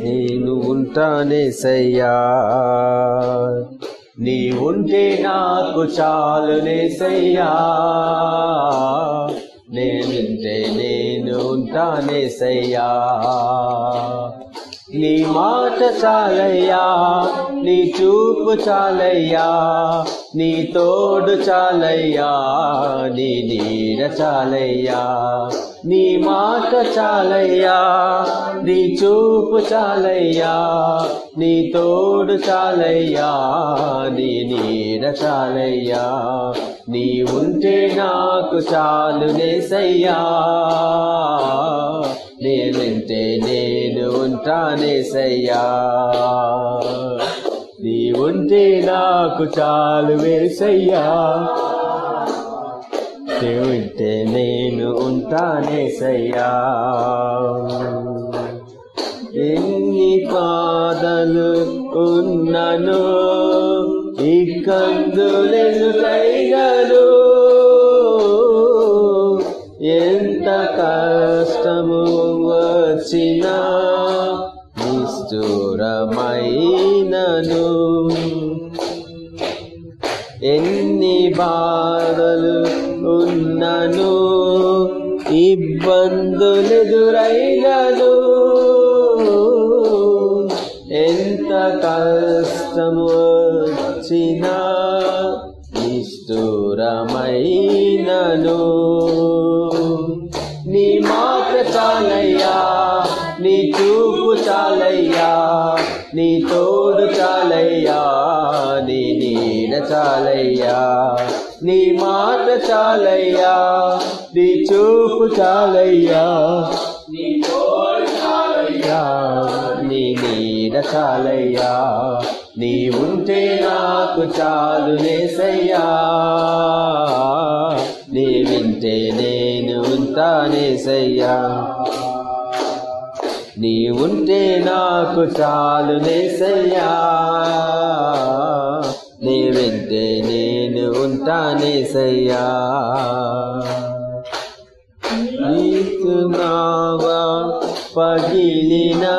నేను ఉంటానే సయ్యా. నీ ఉంటే నాకు చాలునే సయ్యా. నేనుంటే నేను ఉంటానే సయ్యా. నీ మాట చాలయ్యా. నీ చూపు చాలయ్యా నీ తోడు చాలయ్యా నీ నీడ చాలయ్యా నీ మాట చాలయ్యా నీ చూపు చాలయ్యా నీ తోడు చాలయ్యా నీ నీడ చాలయ్యా నీ ఉంటే నాకు చాలు నేసయ్యా. నేనంటే నేను ఉంటానేసయ్యా ఉంటే నాకు చాలు వేసయ్యా. ఉంటే నేను ఉంటానే సయ్యా. ఎన్ని పాదలు ఉన్నను ఇక్కందులెను కైగలు ఎంత కష్టము వచ్చినా నిష్ఠురమైనను ఎన్ని బాధలు ఉన్నను ఇబ్బందులెదురైనను ఎంత కష్టము వచ్చినా నిష్ఠూరమై చాలయ్యా. నీ మాట చాలయ్యా. నీ చూపు చాలయ్యా. నీ చాలయ్యా. నీ నీడ చాలయ్యా. నీ ఉంటే నాకు చాలు నేసయ్యా. నీ వింటే నేను ఉంటానేసయ్యా నీ ఉంటే నాకు చాలు నేసయ్యా. ఏసయ్యా. నీకు నావా పగిలినా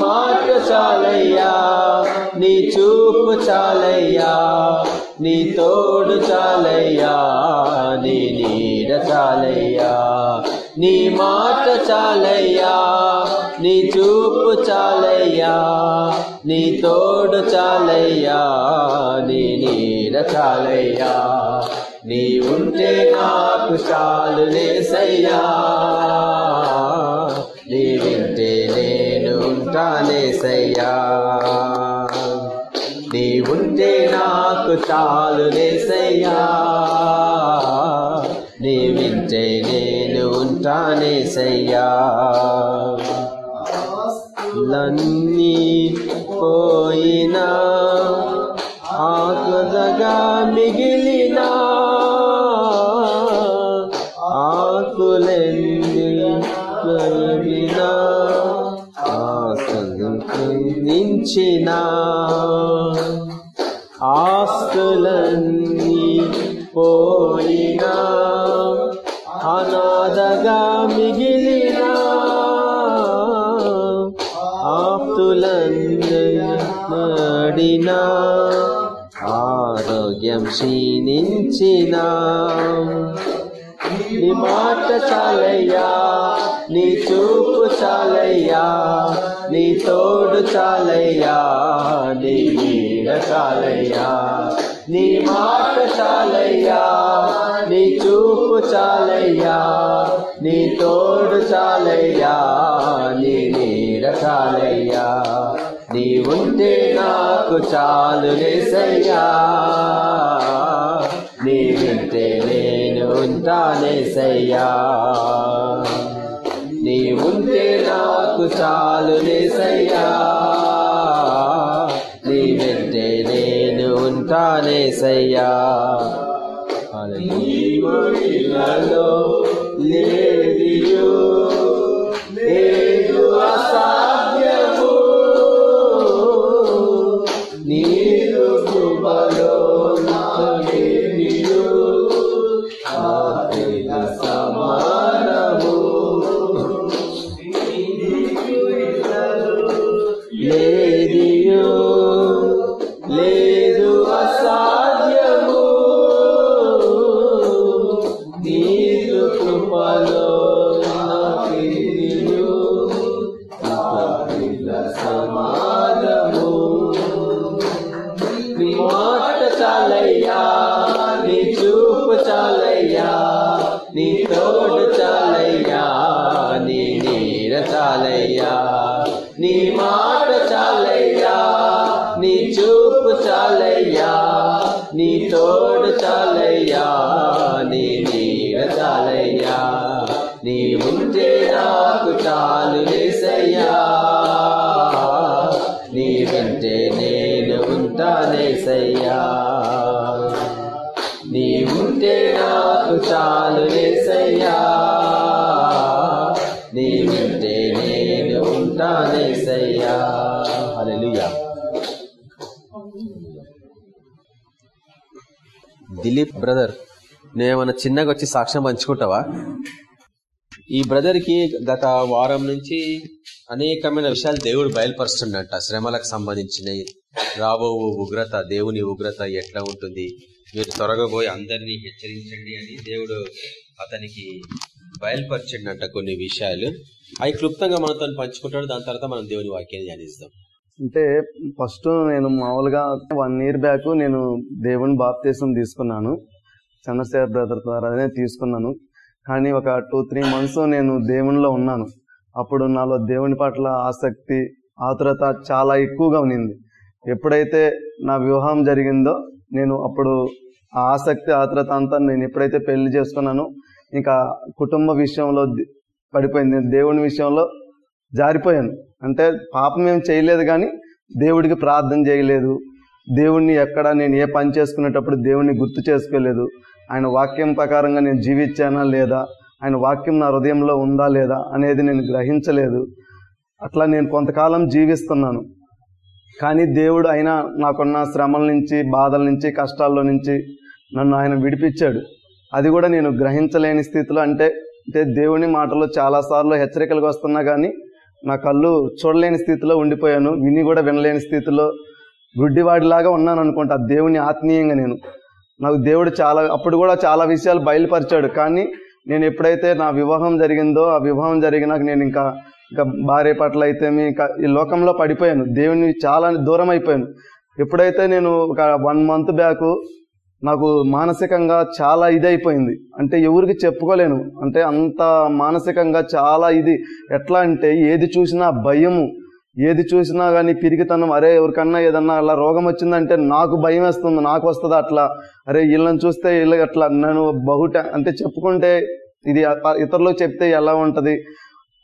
మాట చాలయ్యా నీ చూపు చాలయ్యా నీ తోడు చాలయ్యా నీ నీడ చాలయ్యా నీ మాట చాలయ్యా నీ చూపు చాలయ్యా నీ తోడు చాలయ్యా నీ నీడ చాలయ్యా. నీ ఉంటే నాకు చాలు లేసయ్యా. నేను ఉంటానేసయ్యా నీ ఉంటే నాకు చాలు లేసయ్యా నీ వింటే నేను ఉంటానేసయ్యా లన్నీ పోయినా ఆకుదగా మిగిలినా నించిన ఆస్తులన్నీ పోయినా అనాథగా మిగిలినా ఆప్తులన్నడినా ఆరోగ్యం క్షీణించిన. నీ మాట చాలయ్యా నీ చూపు చాలయ్యా నీతో తోడు చాలయ్యా నీ నీడ చాలయ్యా నీ మాట చాలయ్యా నీ చూపు చాలయ్యా నీ తోడు చాలయ్యా నీ నీడ చాలయ్యా నీ ఉంటే నాకు చాలు నేసయ్యా నీ వింటే నేను ఉంటానేసయ్యా నీ ఉంటే నాకు చాలు నేసయ్యా నీ వెంటే నేను ఉంటానేసయ్యా అలనీలో లేదు లేదు Yeah. ఉంటానేసయ్యా నీ ఉంటే నాకు చాలు లేసయ్యా. నీ వెంటే నేను ఉంటానేసయ్యా అలెలుయా దిలీప్ బ్రదర్ నేనేమన్నా చిన్నగా వచ్చి సాక్ష్యం పంచుకుంటావా? ఈ బ్రదర్కి గత వారం నుంచి అనేకమైన విషయాలు దేవుడు బయలుపరుస్తుండట. శ్రమలకు సంబంధించినవి రాబో ఉగ్రత దేవుని ఉగ్రత ఎట్లా ఉంటుంది? మీరు త్వరగా పోయి అందరినీ హెచ్చరించండి అని దేవుడు అతనికి బయలుపరిచిండట కొన్ని విషయాలు. అవి క్లుప్తంగా మనతో పంచుకుంటాడు. దాని తర్వాత మనం దేవుని వాక్యాన్ని ధ్యానిస్తాం. అంటే ఫస్ట్ నేను మామూలుగా వన్ ఇయర్ బ్యాక్ నేను దేవుని బాప్తీసం తీసుకున్నాను. చంద్రశేఖర్ బ్రదర్ ద్వారా తీసుకున్నాను. కానీ ఒక టూ త్రీ మంత్స్ నేను దేవునిలో ఉన్నాను. అప్పుడు నాలో దేవుని పట్ల ఆసక్తి ఆతురత చాలా ఎక్కువగా ఉన్నింది. ఎప్పుడైతే నా వివాహం జరిగిందో నేను అప్పుడు ఆ ఆసక్తి ఆతురత అంతా నేను ఎప్పుడైతే పెళ్ళి చేసుకున్నానో ఇంకా కుటుంబ విషయంలో పడిపోయింది. దేవుని విషయంలో జారిపోయాను. అంటే పాపం ఏం చేయలేదు కానీ దేవుడికి ప్రార్థన చేయలేదు. దేవుణ్ణి ఎక్కడ నేను ఏ పని చేసుకునేటప్పుడు దేవుణ్ణి గుర్తు చేసుకోలేదు. ఆయన వాక్యం ప్రకారంగా నేను జీవించానా లేదా? ఆయన వాక్యం నా హృదయంలో ఉందా లేదా అనేది నేను గ్రహించలేదు. అట్లా నేను కొంతకాలం జీవిస్తున్నాను. కానీ దేవుడు అయినా నాకున్న శ్రమల నుంచి బాధల నుంచి కష్టాల్లో నుంచి నన్ను ఆయన విడిపించాడు. అది కూడా నేను గ్రహించలేని స్థితిలో అంటే అంటే దేవుని మాటలు చాలాసార్లు హెచ్చరికలుగా వస్తున్నా కానీ నా కళ్ళు చూడలేని స్థితిలో ఉండిపోయాను. విని కూడా వినలేని స్థితిలో గుడ్డివాడిలాగా ఉన్నాను అనుకుంటా. దేవుని ఆత్మీయంగా నేను. నాకు దేవుడు చాలా అప్పుడు కూడా చాలా విషయాలు బయలుపరిచాడు. కానీ నేను ఎప్పుడైతే నా వివాహం జరిగిందో ఆ వివాహం జరిగినాక నేను ఇంకా ఇంకా భార్య పట్ల అయితే ఇంకా ఈ లోకంలో పడిపోయాను. దేవుని చాలా దూరం అయిపోయాను. ఎప్పుడైతే నేను ఒక వన్ మంత్ బ్యాక్ నాకు మానసికంగా చాలా ఇది అయిపోయింది అంటే ఎవరికి చెప్పుకోలేను. అంటే అంత మానసికంగా చాలా ఇది. ఎట్లా అంటే ఏది చూసినా భయము. ఏది చూసినా కానీ పిరిగితనం అరే ఎవరికన్నా ఏదన్నా అలా రోగం వచ్చిందంటే నాకు భయం వేస్తుంది నాకు వస్తుంది అట్లా. అరే వీళ్ళని చూస్తే వీళ్ళకి అట్లా నేను బహుట అంటే చెప్పుకుంటే ఇది ఇతరులకు చెప్తే ఎలా ఉంటుంది?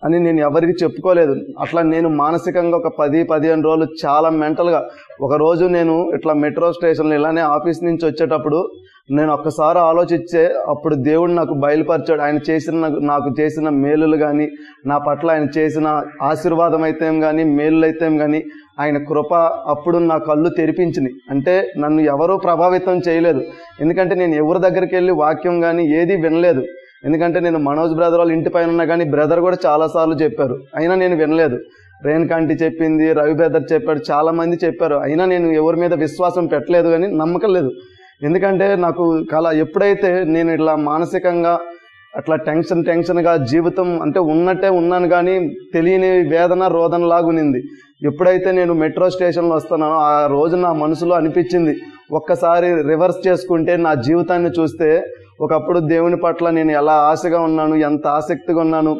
అని నేను ఎవరికి చెప్పుకోలేదు. అట్లా నేను మానసికంగా ఒక పది పదిహేను రోజులు చాలా మెంటల్గా ఒకరోజు నేను ఇట్లా మెట్రో స్టేషన్లో ఇలానే ఆఫీస్ నుంచి వచ్చేటప్పుడు నేను ఒక్కసారి ఆలోచిస్తే అప్పుడు దేవుడు నాకు బయలుపరిచాడు. ఆయన చేసిన నాకు- చేసిన మేలులు కానీ నా పట్ల ఆయన చేసిన ఆశీర్వాదం అయితే కానీ మేలులు అయితే కానీ ఆయన కృప అప్పుడు నా కళ్ళు తెరిపించినాయి. అంటే నన్ను ఎవరూ ప్రభావితం చేయలేదు. ఎందుకంటే నేను ఎవరి దగ్గరికి వెళ్ళి వాక్యం కానీ ఏది వినలేదు. ఎందుకంటే నేను మనోజ్ బ్రదర్ వాళ్ళ ఇంటి పైన ఉన్నా కానీ బ్రదర్ కూడా చాలా సార్లు చెప్పారు. అయినా నేను వినలేదు. రేణుకాంటి చెప్పింది రవి బ్రదర్ చెప్పాడు చాలామంది చెప్పారు. అయినా నేను ఎవరి మీద విశ్వాసం పెట్టలేదు కానీ నమ్మకం లేదు. ఎందుకంటే నాకు కళ ఎప్పుడైతే నేను ఇట్లా మానసికంగా అట్లా టెన్షన్ టెన్షన్గా జీవితం అంటే ఉన్నట్టే ఉన్నాను కానీ తెలియని వేదన రోదన లాగునింది ఎప్పుడైతే నేను మెట్రో స్టేషన్లో వస్తున్నానో ఆ రోజు నా మనసులో అనిపించింది. ఒక్కసారి రివర్స్ చేసుకుంటే నా జీవితాన్ని చూస్తే ఒకప్పుడు దేవుని పట్ల నేను ఎలా ఆశగా ఉన్నాను ఎంత ఆసక్తిగా ఉన్నాను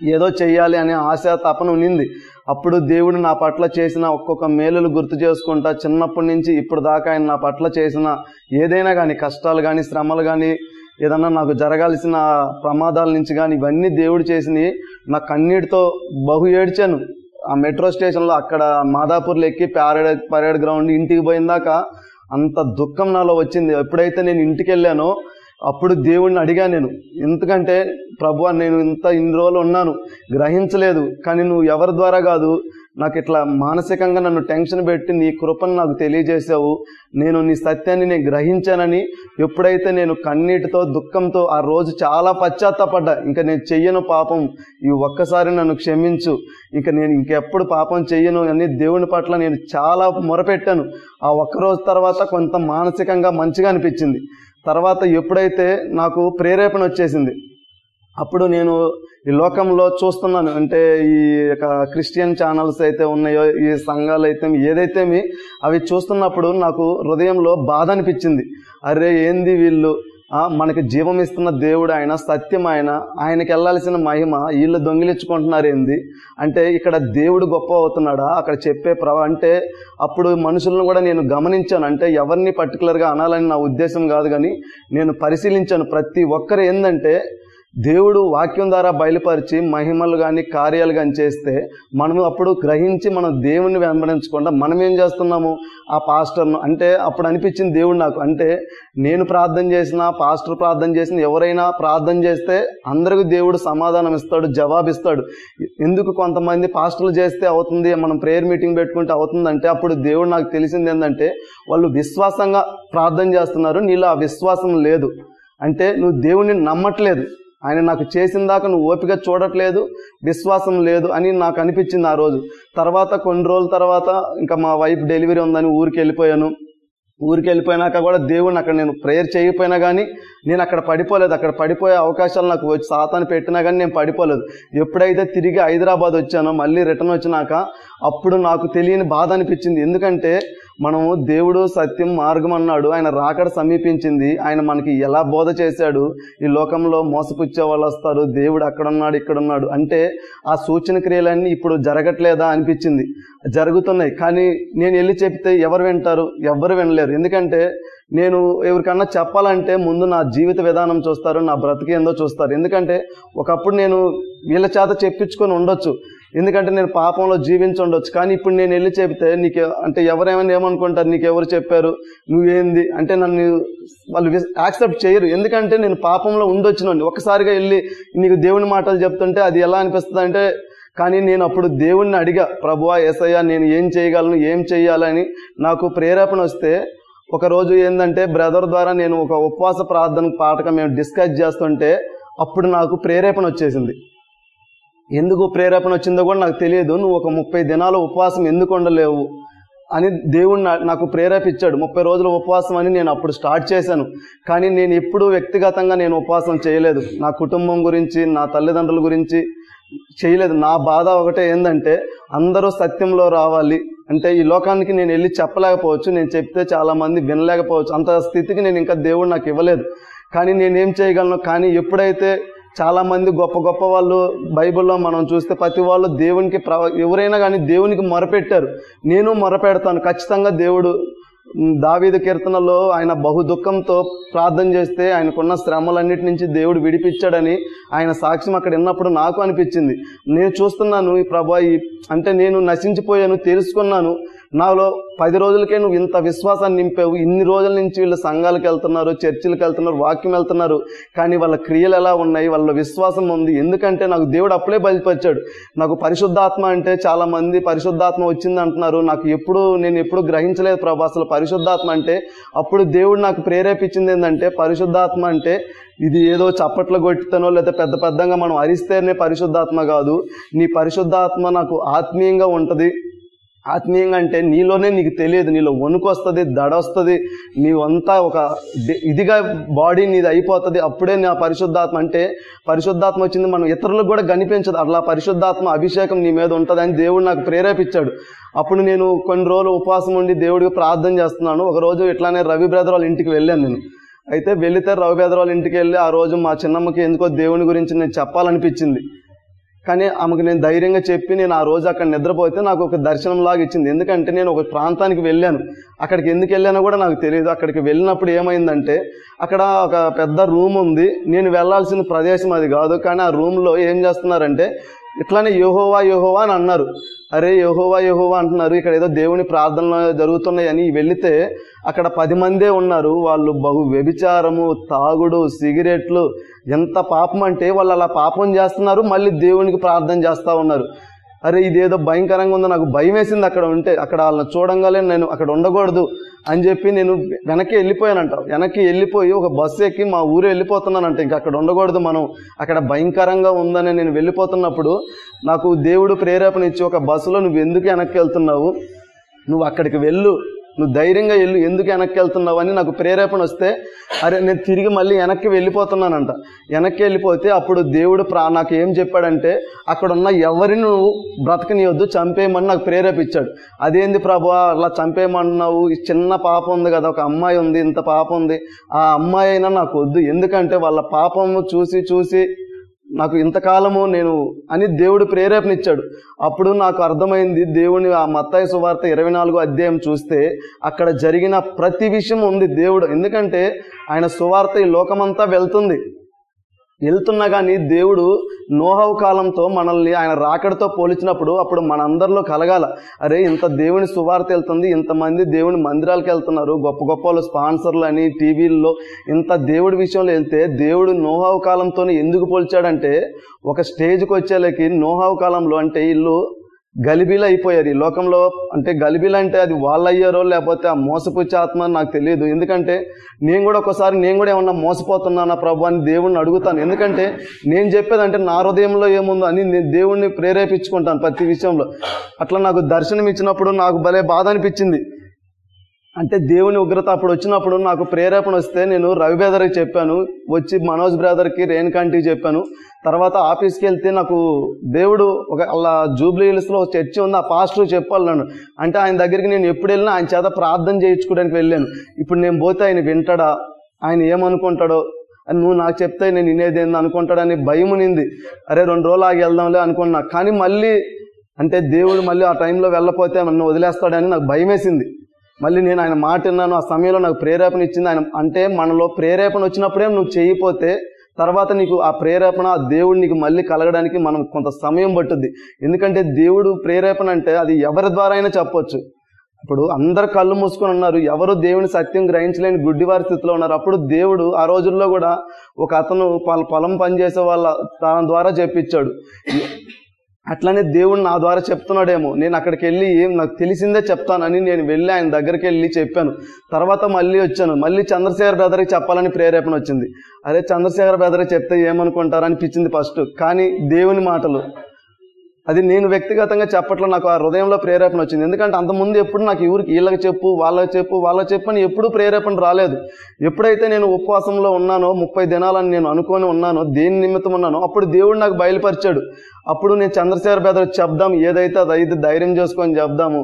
ఏదో చెయ్యాలి అనే ఆశ తపన ఉన్నింది. అప్పుడు దేవుడు నా పట్ల చేసిన ఒక్కొక్క మేలులు గుర్తు చేసుకుంటా చిన్నప్పటి నుంచి ఇప్పుడు దాకా ఆయన నా పట్ల చేసిన ఏదైనా కానీ కష్టాలు కానీ శ్రమలు కానీ ఏదన్నా నాకు జరగాల్సిన ప్రమాదాల నుంచి కానీ ఇవన్నీ దేవుడు చేసినవి నా కన్నీటితో బహు ఏడ్చాను. ఆ మెట్రో స్టేషన్లో అక్కడ మాదాపూర్లో ఎక్కి ప్యారేడ్ పరేడ్ గ్రౌండ్ ఇంటికి పోయిందాక అంత దుఃఖం నాలో వచ్చింది. ఎప్పుడైతే నేను ఇంటికి వెళ్ళానో అప్పుడు దేవుణ్ణి అడిగా నేను ఎందుకంటే ప్రభు నేను ఇంత ఇన్ని రోజులు ఉన్నాను గ్రహించలేదు కానీ నువ్వు ఎవరి ద్వారా కాదు నాకు ఇట్లా మానసికంగా నన్ను టెన్షన్ పెట్టి నీ కృపను నాకు తెలియజేసావు నేను నీ సత్యాన్ని నేను గ్రహించానని ఎప్పుడైతే నేను కన్నీటితో దుఃఖంతో ఆ రోజు చాలా పశ్చాత్తాపడ్డా ఇంకా నేను చెయ్యను పాపం ఈ ఒక్కసారి నన్ను క్షమించు ఇంకా నేను ఇంకెప్పుడు పాపం చెయ్యను అని దేవుని పట్ల నేను చాలా మొరపెట్టాను. ఆ ఒక్క రోజు తర్వాత కొంత మానసికంగా మంచిగా అనిపించింది. తర్వాత ఎప్పుడైతే నాకు ప్రేరేపణ వచ్చేసింది అప్పుడు నేను ఈ లోకంలో చూస్తున్నాను. అంటే ఈ యొక్క క్రిస్టియన్ ఛానల్స్ అయితే ఉన్నాయో ఈ సంఘాలు అయితే ఏదైతే అవి చూస్తున్నప్పుడు నాకు హృదయంలో బాధ అనిపించింది. అరే ఏంది వీళ్ళు? మనకి జీవం ఇస్తున్న దేవుడు ఆయన సత్యం ఆయన ఆయనకి వెళ్ళాల్సిన మహిమ వీళ్ళు దొంగిలించుకుంటున్నారు ఏంది? అంటే ఇక్కడ దేవుడు గొప్ప అవుతున్నాడా? అక్కడ చెప్పే ప్రవ అంటే అప్పుడు మనుషులను కూడా నేను గమనించాను. అంటే ఎవరిని పర్టికులర్గా అనాలని నా ఉద్దేశం కాదు కానీ నేను పరిశీలించాను. ప్రతి ఒక్కరు ఏంటంటే దేవుడు వాక్యం ద్వారా బయలుపరిచి మహిమలు కానీ కార్యాలు కానీ చేస్తే మనము అప్పుడు గ్రహించి మనం దేవుణ్ణి వెంబడించకుండా మనం ఏం చేస్తున్నాము? ఆ పాస్టర్ను అంటే అప్పుడు అనిపించింది దేవుడు నాకు. అంటే నేను ప్రార్థన చేసిన పాస్టర్ ప్రార్థన చేసిన ఎవరైనా ప్రార్థన చేస్తే అందరికీ దేవుడు సమాధానం ఇస్తాడు జవాబిస్తాడు ఎందుకు కొంతమంది పాస్టర్లు చేస్తే అవుతుంది మనం ప్రేయర్ మీటింగ్ పెట్టుకుంటే అవుతుందంటే అప్పుడు దేవుడు నాకు తెలిసింది ఏంటంటే వాళ్ళు విశ్వాసంగా ప్రార్థన చేస్తున్నారు నీలో ఆ విశ్వాసం లేదు. అంటే నువ్వు దేవుణ్ణి నమ్మట్లేదు. ఆయన నాకు చేసిన దాకా నువ్వు ఓపిక చూడట్లేదు విశ్వాసం లేదు అని నాకు అనిపించింది ఆ రోజు. తర్వాత కొన్ని రోజుల తర్వాత ఇంకా మా వైఫ్ డెలివరీ ఉందని ఊరికి వెళ్ళిపోయాను. ఊరికి వెళ్ళిపోయినాక కూడా దేవుడిని అక్కడ నేను ప్రేయర్ చేయకపోయినా కానీ నేను అక్కడ పడిపోలేదు. అక్కడ పడిపోయే అవకాశాలు నాకు వచ్చి సాతాను పెట్టినా కానీ నేను పడిపోలేదు. ఎప్పుడైతే తిరిగి హైదరాబాద్ వచ్చానో మళ్ళీ రిటర్న్ వచ్చినాక అప్పుడు నాకు తెలియని బాధ అనిపించింది. ఎందుకంటే మనము దేవుడు సత్యం మార్గం అన్నాడు. ఆయన రాకడ సమీపించింది. ఆయన మనకి ఎలా బోధ చేశాడు? ఈ లోకంలో మోసపుచ్చే వాళ్ళు వస్తారు. దేవుడు అక్కడున్నాడు ఇక్కడున్నాడు. ఇక్కడ ఉన్నాడు అంటే ఆ సూచన క్రియలన్నీ ఇప్పుడు జరగట్లేదా అనిపించింది. జరుగుతున్నాయి. కానీ నేను వెళ్ళి చెప్తే ఎవరు వింటారు? ఎవరు వినలేరు. ఎందుకంటే నేను ఎవరికన్నా చెప్పాలంటే ముందు నా జీవిత విధానం చూస్తారు నా బ్రతికి ఏందో చూస్తారు. ఎందుకంటే ఒకప్పుడు నేను వీళ్ళ చేత చెప్పించుకొని ఉండొచ్చు. ఎందుకంటే నేను పాపంలో జీవించి ఉండొచ్చు కానీ ఇప్పుడు నేను వెళ్ళి చెబితే నీకు అంటే ఎవరేమైనా ఏమనుకుంటారు? నీకు ఎవరు చెప్పారు? నువ్వేంది? అంటే నన్ను వాళ్ళు యాక్సెప్ట్ చేయరు. ఎందుకంటే నేను పాపంలో ఉండొచ్చినండి ఒకసారిగా వెళ్ళి నీకు దేవుని మాటలు చెప్తుంటే అది ఎలా అనిపిస్తుంది అంటే కానీ నేను అప్పుడు దేవుణ్ణి అడిగా ప్రభువా ఏసయ్య నేను ఏం చేయగలను? ఏం చేయాలని నాకు ప్రేరేపణ వస్తే ఒకరోజు ఏంటంటే బ్రదర్ ద్వారా నేను ఒక ఉపవాస ప్రార్థన పాటకం మేము డిస్కస్ చేస్తుంటే అప్పుడు నాకు ప్రేరేపణ వచ్చేసింది. ఎందుకు ప్రేరేపణ వచ్చిందో కూడా నాకు తెలియదు. నువ్వు ఒక ముప్పై దినాలు ఉపవాసం ఎందుకు ఉండలేవు అని దేవుడు నాకు ప్రేరేపించాడు. ముప్పై రోజుల ఉపవాసం అని నేను అప్పుడు స్టార్ట్ చేశాను. కానీ నేను ఎప్పుడూ వ్యక్తిగతంగా నేను ఉపవాసం చేయలేదు. నా కుటుంబం గురించి నా తల్లిదండ్రుల గురించి చేయలేదు. నా బాధ ఒకటే ఏంటంటే అందరూ సత్యంలో రావాలి. అంటే ఈ లోకానికి నేను వెళ్ళి చెప్పలేకపోవచ్చు. నేను చెప్తే చాలా మంది వినలేకపోవచ్చు. అంత స్థితికి నేను ఇంకా దేవుడు నాకు ఇవ్వలేదు. కానీ నేనేం చేయగలను? కానీ ఎప్పుడైతే చాలా మంది గొప్ప గొప్ప వాళ్ళు బైబిల్లో మనం చూస్తే ప్రతి వాళ్ళు దేవునికి ప్ర ఎవరైనా కానీ దేవునికి మొరపెట్టారు. నేను మొరపెడతాను. ఖచ్చితంగా దేవుడు దావీద దావీదు కీర్తనలో ఆయన బహు దుఃఖంతో ప్రార్థన చేస్తే ఆయనకున్న శ్రమలన్నిటి నుంచి దేవుడు విడిపించాడని ఆయన సాక్ష్యం అక్కడ విన్నప్పుడు నాకు అనిపించింది. నేను చూస్తున్నాను ఈ ప్రభా అంటే నేను నశించిపోయాను తెలుసుకున్నాను. నాలో పది రోజులకే నువ్వు ఇంత విశ్వాసాన్ని నింపావు. ఇన్ని రోజుల నుంచి వీళ్ళు సంఘాలకు వెళ్తున్నారు చర్చిలకు వెళ్తున్నారు వాక్యం వెళ్తున్నారు. కానీ వాళ్ళ క్రియలు ఎలా ఉన్నాయి? వాళ్ళ విశ్వాసం ఉంది. ఎందుకంటే నాకు దేవుడు అప్పుడే బయలుపరిచాడు. నాకు పరిశుద్ధాత్మ అంటే చాలా మంది పరిశుద్ధాత్మ వచ్చింది అంటున్నారు. నాకు ఎప్పుడు నేను ఎప్పుడు గ్రహించలేదు ప్రభా. అసలు పరిశుద్ధాత్మ అంటే అప్పుడు దేవుడు నాకు ప్రేరేపించింది ఏంటంటే పరిశుద్ధాత్మ అంటే ఇది ఏదో చప్పట్లు కొట్టుతానో లేదా పెద్ద పెద్దగా మనం అరిస్తేనే పరిశుద్ధాత్మ కాదు. నీ పరిశుద్ధాత్మ నాకు ఆత్మీయంగా ఉంటుంది. ఆత్మీయంగా అంటే నీలోనే నీకు తెలియదు. నీలో వణుకు వస్తుంది దడ వస్తుంది నీవంతా ఒక ఇదిగా బాడీ నీది అయిపోతుంది. అప్పుడే నా పరిశుద్ధాత్మ అంటే పరిశుద్ధాత్మ వచ్చింది. మనం ఇతరులకు కూడా కనిపించదు. అట్లా పరిశుద్ధాత్మ అభిషేకం నీ మీద ఉంటుంది అని దేవుడు నాకు ప్రేరేపించాడు. అప్పుడు నేను కొన్ని రోజులు ఉపవాసం ఉండి దేవుడికి ప్రార్థన చేస్తున్నాను. ఒక రోజు ఇట్లానే రవి బ్రదర్ వాళ్ళ ఇంటికి వెళ్ళాను నేను. అయితే వెళితే రవిబేదర వాళ్ళ ఇంటికి వెళ్ళి ఆ రోజు మా చిన్నమ్మకి ఎందుకో దేవుని గురించి నేను చెప్పాలనిపించింది. కానీ ఆమెకు నేను ధైర్యంగా చెప్పి నేను ఆ రోజు అక్కడ నిద్రపోతే నాకు ఒక దర్శనం లాగా ఇచ్చింది. ఎందుకంటే నేను ఒక ప్రాంతానికి వెళ్ళాను. అక్కడికి ఎందుకు వెళ్ళానో కూడా నాకు తెలియదు. అక్కడికి వెళ్ళినప్పుడు ఏమైందంటే అక్కడ ఒక పెద్ద రూమ్ ఉంది. నేను వెళ్ళాల్సిన ప్రదేశం అది కాదు. కానీ ఆ రూమ్లో ఏం చేస్తున్నారంటే ఇట్లానే యహోవా యహోవా అని అన్నారు. అరే యహోవా యహోవా అంటున్నారు. ఇక్కడ ఏదో దేవుని ప్రార్థనలు జరుగుతున్నాయని వెళితే అక్కడ పది మందే ఉన్నారు. వాళ్ళు బహు వ్యభిచారము తాగుడు సిగరెట్లు ఎంత పాపం అంటే వాళ్ళు అలా పాపం చేస్తున్నారు మళ్ళీ దేవునికి ప్రార్థన చేస్తూ ఉన్నారు. అరే ఇదేదో భయంకరంగా ఉందో నాకు భయం వేసింది అక్కడ ఉంటే అక్కడ వాళ్ళని చూడంగానే నేను అక్కడ ఉండకూడదు అని చెప్పి నేను వెనక్కి వెళ్ళిపోయానంట. వెనక్కి వెళ్ళిపోయి ఒక బస్సు ఎక్కి మా ఊరు వెళ్ళిపోతున్నానంట. ఇంకా అక్కడ ఉండకూడదు మనం అక్కడ భయంకరంగా ఉందని నేను వెళ్ళిపోతున్నప్పుడు నాకు దేవుడు ప్రేరేపణ ఇచ్చి ఒక బస్సులో నువ్వు ఎందుకు వెనక్కి వెళ్తున్నావు? నువ్వు అక్కడికి వెళ్ళు. నువ్వు ధైర్యంగా వెళ్ళు ఎందుకు వెనక్కి వెళ్తున్నావు అని నాకు ప్రేరేపణ వస్తే అరే నేను తిరిగి మళ్ళీ వెనక్కి వెళ్ళిపోతున్నానంట. వెనక్కి వెళ్ళిపోతే అప్పుడు దేవుడు ప్రా నాకు ఏం చెప్పాడంటే అక్కడ ఉన్న ఎవరిని నువ్వు బ్రతకనియొద్దు చంపేయమని నాకు ప్రేరేపించాడు. అదేంది ప్రభు అలా చంపేయమన్నావు? చిన్న పాప ఉంది కదా ఒక అమ్మాయి ఉంది ఇంత పాప ఉంది. ఆ అమ్మాయి అయినా నాకు వద్దు. ఎందుకంటే వాళ్ళ పాపము చూసి చూసి నాకు ఇంతకాలము నేను అని దేవుడు ప్రేరేపణ ఇచ్చాడు. అప్పుడు నాకు అర్థమైంది దేవుని ఆ మత్తాయి సువార్త ఇరవై నాలుగో అధ్యాయం చూస్తే అక్కడ జరిగిన ప్రతి విషయం ఉంది దేవుడు. ఎందుకంటే ఆయన సువార్త ఈ లోకమంతా వెళ్తుంది. వెళ్తున్నా కానీ దేవుడు నోహవ కాలంతో మనల్ని ఆయన రాకడతో పోల్చినప్పుడు అప్పుడు మనందరిలో కలగాల. అరే ఇంత దేవుని సువార్త వెళ్తుంది ఇంతమంది దేవుని మందిరాలకు వెళ్తున్నారు గొప్ప గొప్ప స్పాన్సర్లు అని టీవీల్లో ఇంత దేవుడి విషయంలో వెళ్తే దేవుడు నోహావు కాలంతో ఎందుకు పోల్చాడంటే ఒక స్టేజ్కి వచ్చేలకి నోహావు కాలంలో అంటే ఇల్లు గలిబీలు అయిపోయారు. ఈ లోకంలో అంటే గలిబీలు అంటే అది వాళ్ళు అయ్యారో లేకపోతే ఆ మోసపుచ్చే ఆత్మ నాకు తెలియదు. ఎందుకంటే నేను కూడా ఒకసారి నేను కూడా ఏమన్నా మోసపోతున్నానా ప్రభు అని దేవుణ్ణి అడుగుతాను. ఎందుకంటే నేను చెప్పేదంటే నా హృదయంలో ఏముందో అని నేను దేవుణ్ణి ప్రేరేపించుకుంటాను ప్రతి విషయంలో. అట్లా నాకు దర్శనం ఇచ్చినప్పుడు నాకు భలే బాధ అనిపించింది. అంటే దేవుని ఉగ్రత అప్పుడు వచ్చినప్పుడు నాకు ప్రేరేపణ వస్తే నేను రవి బ్రదర్కి చెప్పాను వచ్చి మనోజ్ బ్రదర్కి రేణుకాంటికి చెప్పాను. తర్వాత ఆఫీస్కి వెళ్తే నాకు దేవుడు ఒక అలా జూబ్లీ హిల్స్లో చర్చి ఉంది ఆ పాస్టర్ చెప్పాలి అంటే ఆయన దగ్గరికి నేను ఎప్పుడు వెళ్ళినా ఆయన చేత ప్రార్థన చేయించుకోవడానికి వెళ్ళాను. ఇప్పుడు నేను పోతే ఆయన వింటాడా? ఆయన ఏమనుకుంటాడో? అని నువ్వు నాకు చెప్తే నేను వినేదేంది అనుకుంటాడని భయం ఉనింది అరే రెండు రోజులు ఆగి వెళ్దాంలే అనుకున్నా. కానీ మళ్ళీ అంటే దేవుడు మళ్ళీ ఆ టైంలో వెళ్ళపోతే నన్ను వదిలేస్తాడని నాకు భయం వేసింది మళ్ళీ నేను ఆయన మాట విన్నాను ఆ సమయంలో నాకు ప్రేరేపణ ఇచ్చింది ఆయన. అంటే మనలో ప్రేరేపణ వచ్చినప్పుడే నువ్వు చేయకపోతే తర్వాత నీకు ఆ ప్రేరేపణ ఆ దేవుడు నీకు మళ్ళీ కలగడానికి మనం కొంత సమయం పట్టుద్ది. ఎందుకంటే దేవుడు ప్రేరేపణ అంటే అది ఎవరి ద్వారా అయినా చెప్పొచ్చు. ఇప్పుడు అందరు కళ్ళు మూసుకొని ఉన్నారు ఎవరు దేవుని సత్యం గ్రహించలేని గుడ్డివారి స్థితిలో ఉన్నారు. అప్పుడు దేవుడు ఆ రోజుల్లో కూడా ఒక అతను పొలం పనిచేసే వాళ్ళ తన ద్వారా చెప్పించాడు అట్లనే దేవుడు నా ద్వారా చెప్తున్నాడేమో. నేను అక్కడికి వెళ్ళి ఏం నాకు తెలిసిందే చెప్తానని నేను వెళ్ళి ఆయన దగ్గరికి వెళ్ళి చెప్పాను. తర్వాత మళ్ళీ వచ్చాను. మళ్ళీ చంద్రశేఖర్ బ్రదర్కి చెప్పాలని ప్రేరేపణ వచ్చింది. అరే చంద్రశేఖర్ బ్రదర్కి చెప్తే ఏమనుకుంటారు అనిపించింది ఫస్ట్. కానీ దేవుని మాటలు అది నేను వ్యక్తిగతంగా చెప్పట్లో నాకు ఆ హృదయంలో ప్రేరేపణ వచ్చింది. ఎందుకంటే అంతకుముందు ఎప్పుడు నాకు ఎవరికి వీళ్ళకి చెప్పు వాళ్ళకి చెప్పు వాళ్ళకి చెప్పు అని ఎప్పుడు ప్రేరేపణ రాలేదు. ఎప్పుడైతే నేను ఉపవాసంలో ఉన్నానో ముప్పై దినాలని నేను అనుకొని ఉన్నానో దేని నిమిత్తం ఉన్నానో అప్పుడు దేవుడు నాకు బయలుపరిచాడు. అప్పుడు నేను చంద్రశేఖర్ బెదర్ చెప్దాం ఏదైతే అది అయితే ధైర్యం చేసుకొని చెప్దాము.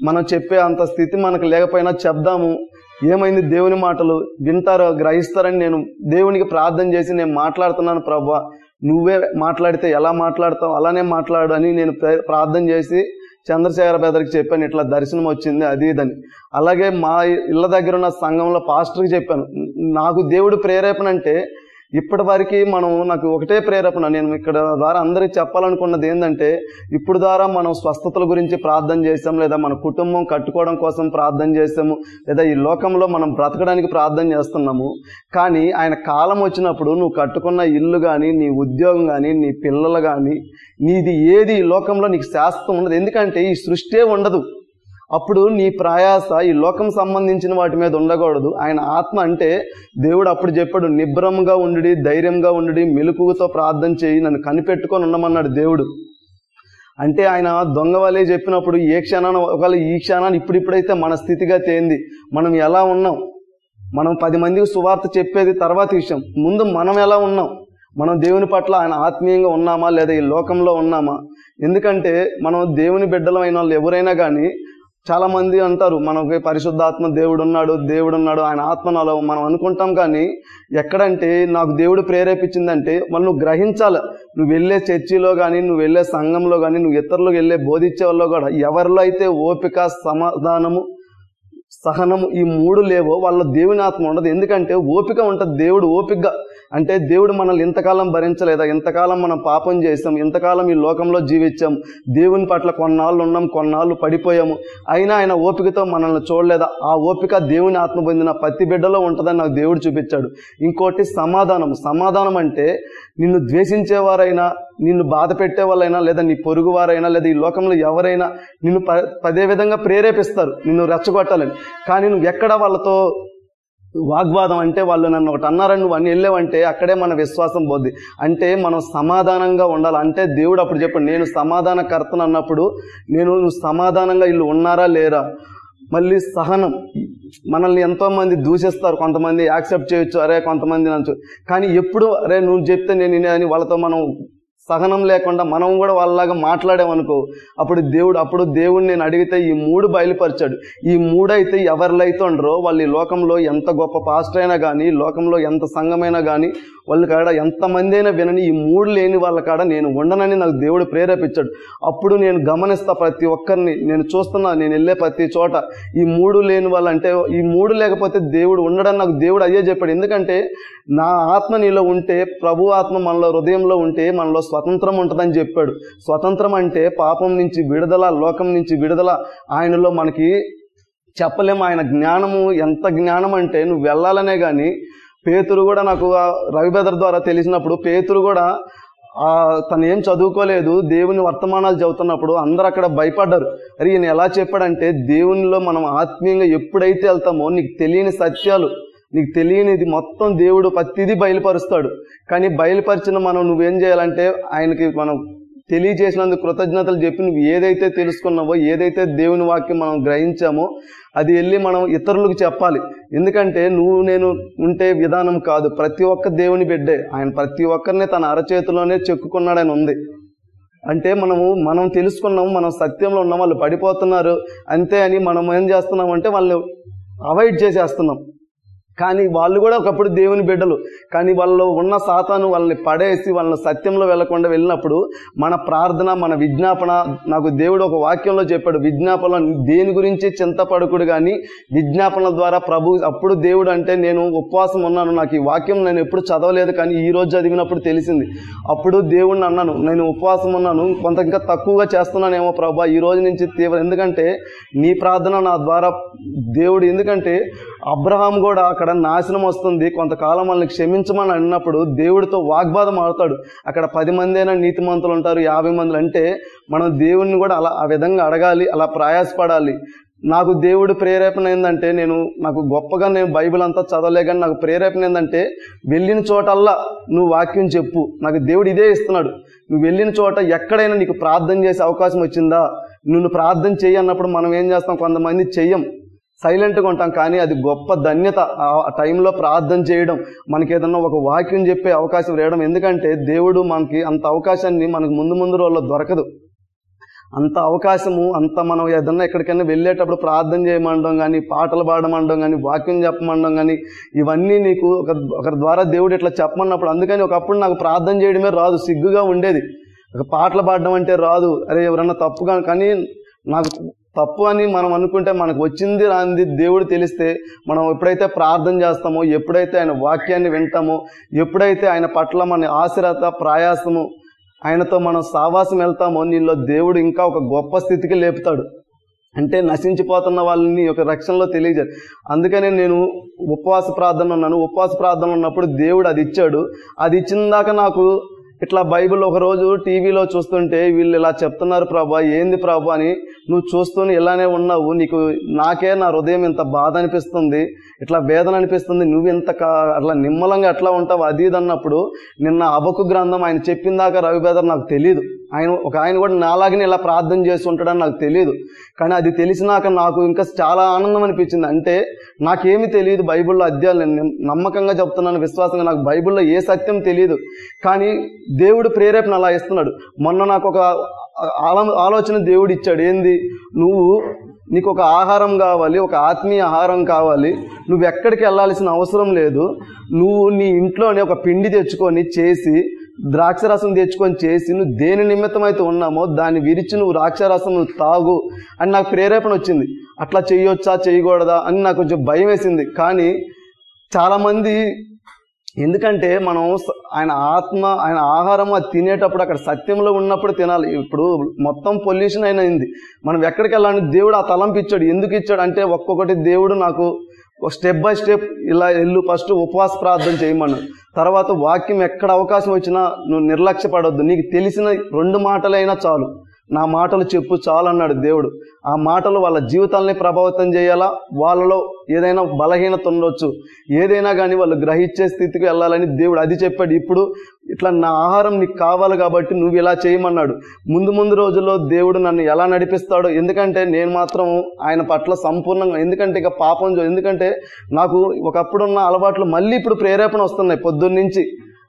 మనం చెప్పే అంత స్థితి మనకు లేకపోయినా చెప్దాము. ఏమైంది దేవుని మాటలు? వింటారో గ్రహిస్తారని నేను దేవునికి ప్రార్థన చేసి నేను మాట్లాడుతున్నాను ప్రభా. నువ్వే మాట్లాడితే ఎలా మాట్లాడతావు? అలానే మాట్లాడు అని నేను ప్ర- ప్రార్థన చేసి చంద్రశేఖర బెదర్కి చెప్పాను ఇట్లా దర్శనం వచ్చింది అది ఇదని అలాగే మా ఇళ్ళ దగ్గర ఉన్న సంఘంలో పాస్టర్కి చెప్పాను నాకు దేవుడు ప్రేరేపణ అంటే ఇప్పటి వరకు మనం నాకు ఒకటే ప్రేరేపణ. నేను ఇక్కడ ద్వారా అందరికి చెప్పాలనుకున్నది ఏంటంటే ఇప్పుడు ద్వారా మనం స్వస్థతల గురించి ప్రార్థన చేసాం లేదా మన కుటుంబం కట్టుకోవడం కోసం ప్రార్థన చేసాము లేదా ఈ లోకంలో మనం బ్రతకడానికి ప్రార్థన చేస్తున్నాము కానీ ఆయన కాలం వచ్చినప్పుడు నువ్వు కట్టుకున్న ఇల్లు కానీ నీ ఉద్యోగం కానీ నీ పిల్లలు కానీ నీది ఏది ఈ లోకంలో నీకు శాస్త్రం ఉండదు. ఎందుకంటే ఈ సృష్టే ఉండదు. అప్పుడు నీ ప్రయాస ఈ లోకం సంబంధించిన వాటి మీద ఉండకూడదు. ఆయన ఆత్మ అంటే దేవుడు అప్పుడు చెప్పాడు నిబ్రంగా ఉండి ధైర్యంగా ఉండి మెలుకుతో ప్రార్థన చేయి నన్ను కనిపెట్టుకొని ఉండమన్నాడు దేవుడు. అంటే ఆయన దొంగ వాళ్ళే చెప్పినప్పుడు ఏ క్షణాన ఒకవేళ ఈ క్షణాన్ని ఇప్పుడిప్పుడైతే మన స్థితిగా తేంది. మనం ఎలా ఉన్నాం? మనం పది మందికి సువార్త చెప్పేది తర్వాత విషయం. ముందు మనం ఎలా ఉన్నాం? మనం దేవుని పట్ల ఆయన ఆత్మీయంగా ఉన్నామా? లేదా ఈ లోకంలో ఉన్నామా? ఎందుకంటే మనం దేవుని బిడ్డలమైన వాళ్ళు ఎవరైనా కానీ చాలా మంది అంటారు మనకి పరిశుద్ధాత్మ దేవుడు ఉన్నాడు దేవుడు ఉన్నాడు ఆయన ఆత్మ నాలో మనం అనుకుంటాం కానీ ఎక్కడంటే నాకు దేవుడు ప్రేరేపించిందంటే వాళ్ళు నువ్వు గ్రహించాలి. నువ్వు వెళ్ళే చర్చిలో కానీ నువ్వు వెళ్ళే సంఘంలో కానీ నువ్వు ఇతరులకు వెళ్ళే బోధించే వాళ్ళు కూడా ఎవరిలో అయితే ఓపిక సమాధానము సహనము ఈ మూడు లేవో వాళ్ళ దేవుని ఆత్మ ఉండదు. ఎందుకంటే ఓపిక ఉంటుంది. దేవుడు ఓపికగా అంటే దేవుడు మనల్ని ఇంతకాలం భరించలేదా? ఇంతకాలం మనం పాపం చేసాం ఇంతకాలం ఈ లోకంలో జీవించాం. దేవుని పట్ల కొన్నాళ్ళు ఉన్నాం కొన్నాళ్ళు పడిపోయాము. అయినా ఆయన ఓపికతో మనల్ని చూడలేదా? ఆ ఓపిక దేవుని ఆత్మ పొందిన ప్రతి బిడ్డలో ఉంటుందని నాకు దేవుడు చూపించాడు. ఇంకోటి సమాధానం. సమాధానం అంటే నిన్ను ద్వేషించేవారైనా నిన్ను బాధ పెట్టేవాళ్ళైనా లేదా నీ పొరుగు వారైనా లేదా ఈ లోకంలో ఎవరైనా నిన్ను ప పదే విధంగా ప్రేరేపిస్తారు. నిన్ను రెచ్చగొట్టాలని. కానీ నువ్వు ఎక్కడ వాళ్ళతో వాగ్వాదం అంటే వాళ్ళు నన్ను ఒకటి అన్నారని నువ్వు అన్ని వెళ్ళావంటే అక్కడే మన విశ్వాసం పోద్ది. అంటే మనం సమాధానంగా ఉండాలి. అంటే దేవుడు అప్పుడు చెప్పాడు నేను సమాధానకర్తను అన్నప్పుడు నేను నువ్వు సమాధానంగా వీళ్ళు ఉన్నారా లేరా? మళ్ళీ సహనం. మనల్ని ఎంతోమంది దూషిస్తారు. కొంతమంది యాక్సెప్ట్ చేయొచ్చు. అరే కొంతమంది నచ్చు కానీ ఎప్పుడు అరే నువ్వు చెప్తే నేను అని వాళ్ళతో మనం సహనం లేకుండా మనం కూడా వాళ్ళలాగా మాట్లాడామనుకో అప్పుడు దేవుడు అప్పుడు దేవుడు నేను అడిగితే ఈ మూడు బయలుపరిచాడు. ఈ మూడైతే అయితే ఎవరిలో అయితే ఉండరో వాళ్ళు ఈ లోకంలో ఎంత గొప్ప పాస్టర్ అయినా కానీ లోకంలో ఎంత సంఘమైనా కానీ వాళ్ళ కాడ ఎంతమంది అయినా వినని ఈ మూడు లేని వాళ్ళ కాడ నేను ఉండనని నాకు దేవుడు ప్రేరేపించాడు. అప్పుడు నేను గమనిస్తా ప్రతి ఒక్కరిని నేను చూస్తున్నా నేను వెళ్ళే ప్రతి చోట ఈ మూడు లేని వాళ్ళంటే ఈ మూడు లేకపోతే దేవుడు ఉండడని నాకు దేవుడు అయ్యే చెప్పాడు. ఎందుకంటే నా ఆత్మ నీలో ఉంటే ప్రభు ఆత్మ మనలో హృదయంలో ఉంటే మనలో స్వతంత్రం ఉంటుందని చెప్పాడు. స్వతంత్రం అంటే పాపం నుంచి విడుదల లోకం నుంచి విడుదల. ఆయనలో మనకి చెప్పలేము. ఆయన జ్ఞానము ఎంత జ్ఞానం అంటే నువ్వు వెళ్ళాలనే కానీ పేతురు కూడా నాకు రవిబెదర్ ద్వారా తెలిసినప్పుడు పేతురు కూడా తను ఏం చదువుకోలేదు. దేవుని వర్తమానాలు చదువుతున్నప్పుడు అందరు అక్కడ భయపడ్డారు. అరే ఈయన ఎలా చెప్పాడంటే దేవునిలో మనం ఆత్మీయంగా ఎప్పుడైతే వెళ్తామో నీకు తెలియని సత్యాలు నీకు తెలియనిది మొత్తం దేవుడు ప్రతిదీ బయలుపరుస్తాడు. కానీ బయలుపరిచిన మనం నువ్వేం చేయాలంటే ఆయనకి మనం తెలియజేసినందుకు కృతజ్ఞతలు చెప్పి నువ్వు ఏదైతే తెలుసుకున్నావో ఏదైతే దేవుని వాక్యం మనం గ్రహించామో అది వెళ్ళి మనం ఇతరులకు చెప్పాలి. ఎందుకంటే నువ్వు నేను ఉంటే విధానం కాదు. ప్రతి ఒక్క దేవుని బిడ్డే ఆయన ప్రతి ఒక్కరిని తన అరచేతిలోనే చెక్కుకున్నాడని ఉంది. అంటే మనము మనం తెలుసుకున్నాము మనం సత్యంలో ఉన్నాం వాళ్ళు పడిపోతున్నారు అంతే అని మనం ఏం చేస్తున్నాం అంటే వాళ్ళని అవాయిడ్ చేసేస్తున్నాం. కానీ వాళ్ళు కూడా ఒకప్పుడు దేవుని బిడ్డలు. కానీ వాళ్ళు ఉన్న సాతాను వాళ్ళని పడేసి వాళ్ళని సత్యంలో వెళ్ళకుండా వెళ్ళినప్పుడు మన ప్రార్థన మన విజ్ఞాపన నాకు దేవుడు ఒక వాక్యంలో చెప్పాడు విజ్ఞాపన దేని గురించి చింతపడకుడు కానీ విజ్ఞాపన ద్వారా ప్రభు అప్పుడు దేవుడు అంటే నేను ఉపవాసం ఉన్నాను నాకు ఈ వాక్యం నేను ఎప్పుడు చదవలేదు కానీ ఈ రోజు చదివినప్పుడు తెలిసింది. అప్పుడు దేవుడిని అన్నాను నేను ఉపవాసం ఉన్నాను కొంత ఇంకా తక్కువగా చేస్తున్నానేమో ప్రభా ఈ రోజు నుంచి తీవ్ర ఎందుకంటే నీ ప్రార్థన నా ద్వారా దేవుడు ఎందుకంటే అబ్రహాం కూడా అక్కడ నాశనం వస్తుంది కొంతకాలం వాళ్ళని క్షమించమని అన్నప్పుడు దేవుడితో వాగ్వాదం ఆడతాడు. అక్కడ పది మంది అయినా నీతిమంతులు ఉంటారు యాభై మందులు. అంటే మనం దేవుడిని కూడా అలా ఆ విధంగా అడగాలి అలా ప్రయాసపడాలి. నాకు దేవుడు ప్రేరేపణ ఏంటంటే నేను నాకు గొప్పగా నేను బైబిల్ అంతా చదవలే కానీ నాకు ప్రేరేపణ ఏంటంటే వెళ్ళిన చోటల్లా నువ్వు వాక్యం చెప్పు. నాకు దేవుడు ఇదే ఇస్తున్నాడు. నువ్వు వెళ్ళిన చోట ఎక్కడైనా నీకు ప్రార్థన చేసే అవకాశం వచ్చిందా? నువ్వు ప్రార్థన చెయ్యి అన్నప్పుడు మనం ఏం చేస్తాం? కొంతమంది చెయ్యం సైలెంట్గా ఉంటాం కానీ అది గొప్ప ధన్యత. ఆ టైంలో ప్రార్థన చేయడం మనకి ఏదన్నా ఒక వాక్యం చెప్పే అవకాశం వేయడం ఎందుకంటే దేవుడు మనకి అంత అవకాశాన్ని మనకు ముందు ముందు రోజుల్లో దొరకదు. అంత అవకాశము అంత మనం ఏదన్నా ఎక్కడికైనా వెళ్ళేటప్పుడు ప్రార్థన చేయమండం కానీ పాటలు పాడమండం కానీ వాక్యం చెప్పమండం కానీ ఇవన్నీ నీకు ఒక ఒకరి ద్వారా దేవుడు ఇట్లా చెప్పమన్నప్పుడు అందుకని ఒకప్పుడు నాకు ప్రార్థన చేయడమే రాదు సిగ్గుగా ఉండేది. ఒక పాటలు పాడడం అంటే రాదు. అరే ఎవరన్నా తప్పుగా కానీ నాకు తప్పు అని మనం అనుకుంటే మనకు వచ్చింది రాంది దేవుడు తెలిస్తే మనం ఎప్పుడైతే ప్రార్థన చేస్తామో ఎప్పుడైతే ఆయన వాక్యాన్ని వింటామో ఎప్పుడైతే ఆయన పట్ల మన ఆశీర్వత ప్రయాసము ఆయనతో మనం సావాసం వెళ్తామో నీలో దేవుడు ఇంకా ఒక గొప్ప స్థితికి లేపుతాడు. అంటే నశించిపోతున్న వాళ్ళని ఒక రక్షణలో తెలియజేయాలి అందుకనే నేను ఉపవాస ప్రార్థన ఉన్నాను ఉపవాస ప్రార్థన ఉన్నప్పుడు దేవుడు అది ఇచ్చాడు. అది ఇచ్చిన దాకా నాకు ఇట్లా బైబిల్ ఒక రోజు టీవీలో చూస్తుంటే వీళ్ళు ఇలా చెప్తున్నారు ప్రభా ఏంది ప్రభా అని నువ్వు చూస్తూనే ఇలానే ఉన్నావు నీకు నాకే నా హృదయం ఇంత బాధ అనిపిస్తుంది ఇట్లా వేదన అనిపిస్తుంది నువ్వు ఇంత అట్లా నిమ్మలంగా ఎట్లా ఉంటావు అది ఇది అన్నప్పుడు నిన్న అబకు గ్రంథం ఆయన చెప్పిన దాకా రవి బేదర్ నాకు తెలియదు ఆయన ఒక ఆయన కూడా నాలాగనే ఇలా ప్రార్థన చేసి ఉంటాడని నాకు తెలియదు కానీ అది తెలిసినాక నాకు ఇంకా చాలా ఆనందం అనిపించింది. అంటే నాకేమీ తెలియదు బైబిల్లో అధ్యాయాలు నమ్మకంగా చెప్తున్నాను విశ్వాసంగా నాకు బైబిల్లో ఏ సత్యం తెలియదు కానీ దేవుడు ప్రేరేపణ అలా ఇస్తున్నాడు. మొన్న నాకు ఒక ఆలోచన దేవుడు ఇచ్చాడు. ఏంది? నువ్వు నీకు ఒక ఆహారం కావాలి ఒక ఆత్మీయ ఆహారం కావాలి. నువ్వు ఎక్కడికి వెళ్ళాల్సిన అవసరం లేదు. నువ్వు నీ ఇంట్లోనే ఒక పిండి తెచ్చుకొని చేసి ద్రాక్షరసం తెచ్చుకొని చేసి నువ్వు దేని నిమిత్తం అయితే ఉన్నామో దాన్ని విరిచి నువ్వు ద్రాక్షరసం నువ్వు తాగు అని నాకు ప్రేరేపణ వచ్చింది. అట్లా చేయొచ్చా చేయకూడదా అని నాకు కొంచెం భయం వేసింది. కానీ చాలామంది ఎందుకంటే మనం ఆయన ఆత్మ ఆయన ఆహారం అది తినేటప్పుడు అక్కడ సత్యంలో ఉన్నప్పుడు తినాలి. ఇప్పుడు మొత్తం పొల్యూషన్ అయినది. మనం ఎక్కడికి వెళ్ళాలని దేవుడు ఆ తలంపు ఇచ్చాడు. ఎందుకు ఇచ్చాడు అంటే ఒక్కొక్కటి దేవుడు నాకు స్టెప్ బై స్టెప్ ఇలా వెళ్ళు. ఫస్ట్ ఉపవాస ప్రార్థన చేయమన్నాడు తర్వాత వాక్యం ఎక్కడ అవకాశం వచ్చినా నువ్వు నిర్లక్ష్యపడొద్దు. నీకు తెలిసిన రెండు మాటలైనా చాలు. నా మాటలు చెప్పు చాలన్నాడు దేవుడు. ఆ మాటలు వాళ్ళ జీవితాలని ప్రభావితం చేయాలా? వాళ్ళలో ఏదైనా బలహీనత ఉండొచ్చు. ఏదైనా కానీ వాళ్ళు గ్రహించే స్థితికి వెళ్ళాలని దేవుడు అది చెప్పాడు. ఇప్పుడు ఇట్లా నా ఆహారం నీకు కావాలి కాబట్టి నువ్వు ఇలా చేయమన్నాడు. ముందు ముందు రోజుల్లో దేవుడు నన్ను ఎలా నడిపిస్తాడో ఎందుకంటే నేను మాత్రం ఆయన పట్ల సంపూర్ణంగా ఎందుకంటే ఇక పాపం చే- ఎందుకంటే నాకు ఒకప్పుడున్న అలవాట్లు మళ్ళీ ఇప్పుడు ప్రేరేపణ వస్తున్నాయి పొద్దున్నీ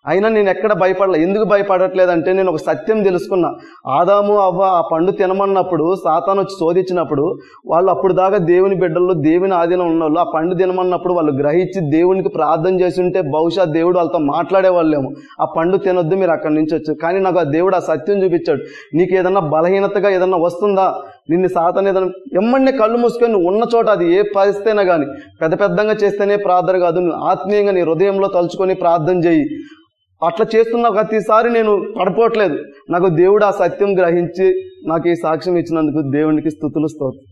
అయినా నేను ఎక్కడ భయపడలే. ఎందుకు భయపడట్లేదంటే నేను ఒక సత్యం తెలుసుకున్నా. ఆదాము అవ్వ ఆ పండు తినమన్నప్పుడు సాతాను వచ్చి శోధించినప్పుడు వాళ్ళు అప్పుడు దాకా దేవుని బిడ్డల్లో దేవుని ఆధీనం ఉన్నోళ్ళు ఆ పండు తినమన్నప్పుడు వాళ్ళు గ్రహించి దేవునికి ప్రార్థన చేసి ఉంటే బహుశా దేవుడు వాళ్ళతో మాట్లాడేవాళ్ళేమో. ఆ పండు తినొద్దు మీరు అక్కడి నుంచి వచ్చు. కానీ నాకు ఆ దేవుడు ఆ సత్యం చూపించాడు. నీకు ఏదన్నా బలహీనతగా ఏదన్నా వస్తుందా? నిన్ను సాతాను ఏదైనా ఎమ్మడిని కళ్ళు మూసుకొని ఉన్న చోట అది ఏ పరిస్థితి అయినా కానీ పెద్ద పెద్దంగా చేస్తేనే ప్రార్థన కాదు. ఆత్మీయంగా నీ హృదయంలో తలుచుకొని ప్రార్థన చేయి. అట్లా చేస్తున్న ప్రతిసారి నేను పడిపోవట్లేదు. నాకు దేవుడు ఆ సత్యం గ్రహించి నాకు ఈ సాక్ష్యం ఇచ్చినందుకు దేవునికి స్థుతులు స్తోత్రం